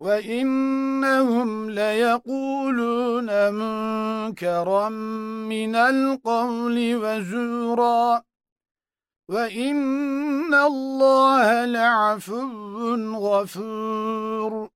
وَإِنَّهُمْ لَيَقُولُونَ مُنكَرًا مِنَ الْقَوْلِ وَزُورًا وَإِنَّ اللَّهَ لَعَفُوٌّ غَفُورٌ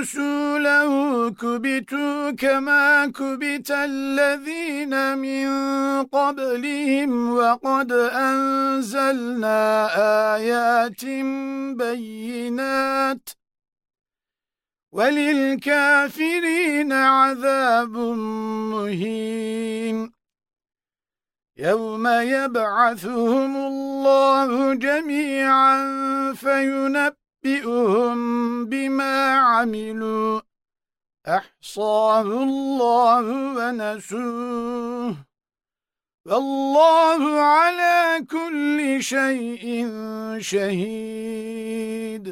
وَرَسُولَهُ كُبِتُوا كَمَا كُبِتَ الَّذِينَ مِن قَبْلِهِمْ وَقَدْ أَنزَلْنَا آيَاتٍ بَيِّنَاتٍ وَلِلْكَافِرِينَ عَذَابٌ مُهِينٌ يَوْمَ يَبْعَثُهُمُ اللَّهُ جَمِيعًا فَيُنَبِّئُهُم يُنَبِّئُهُم بِمَا عَمِلُوا أَحْصَاهُ اللَّهُ وَنَسُوهُ وَاللَّهُ عَلَى كُلِّ شَيْءٍ شَهِيدٌ.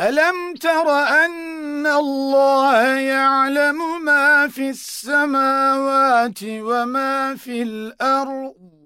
أَلَمْ تَرَ أَنَّ اللَّهَ يَعْلَمُ مَا فِي السَّمَاوَاتِ وَمَا فِي الْأَرْضِ؟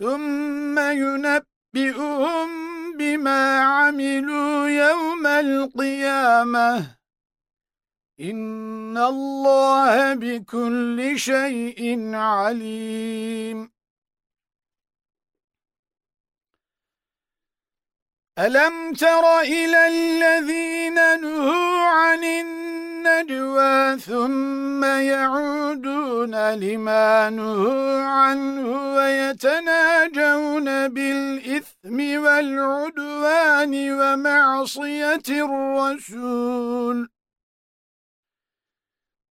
ثُمَّ يُنَبِّئُهُم بِمَا عَمِلُوا يَوْمَ الْقِيَامَةِ. إِنَّ اللَّهَ بِكُلِّ شَيْءٍ عَلِيمٌ. أَلَمْ تَرَ إِلَى الَّذِينَ نُهُوا عَنِ النَّجْوَى ثُمَّ يَعُودُونَ لِمَا نُهُوا عَنْهُ وَيَتَنَاجَوْنَ بِالْإِثْمِ وَالْعُدْوَانِ وَمَعْصِيَةِ الرَّسُولِ.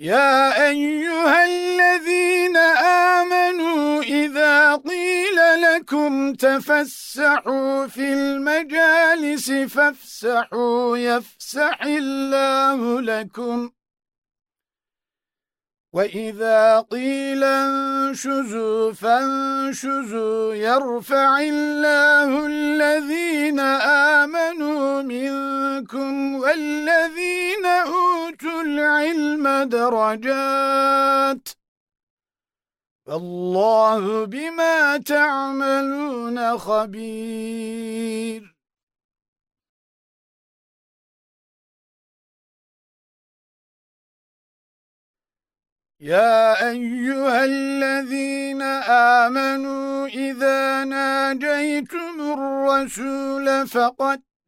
يا أيها الذين آمنوا إذا قيل لكم تفسحوا في المجالس فافسحوا يفسح الله لكم. وَإِذَا قِيلَ انشُزُوا فَانشُزُوا يَرْفَعِ اللَّهُ الَّذِينَ آمَنُوا مِنكُمْ وَالَّذِينَ أُوتُوا الْعِلْمَ دَرَجَاتٍ فالله بِمَا تَعْمَلُونَ خَبِيرٌ يا أيها الذين آمنوا إذا ناجيتم الرسول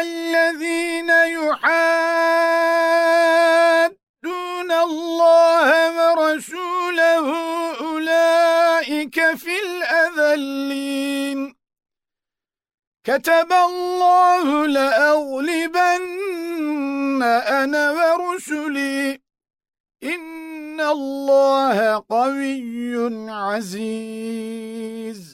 الذين يحادون الله ورسوله أولئك في الأذلين. كتب الله لأغلبن أنا ورسلي. إن الله قوي عزيز.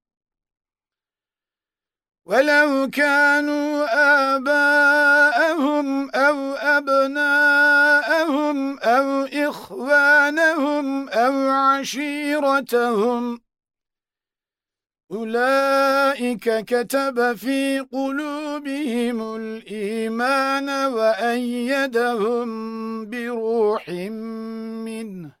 ولو كانوا آباءهم أو أبناءهم أو إخوانهم أو عشيرتهم أولئك كتب في قلوبهم الإيمان وأيدهم بروح منه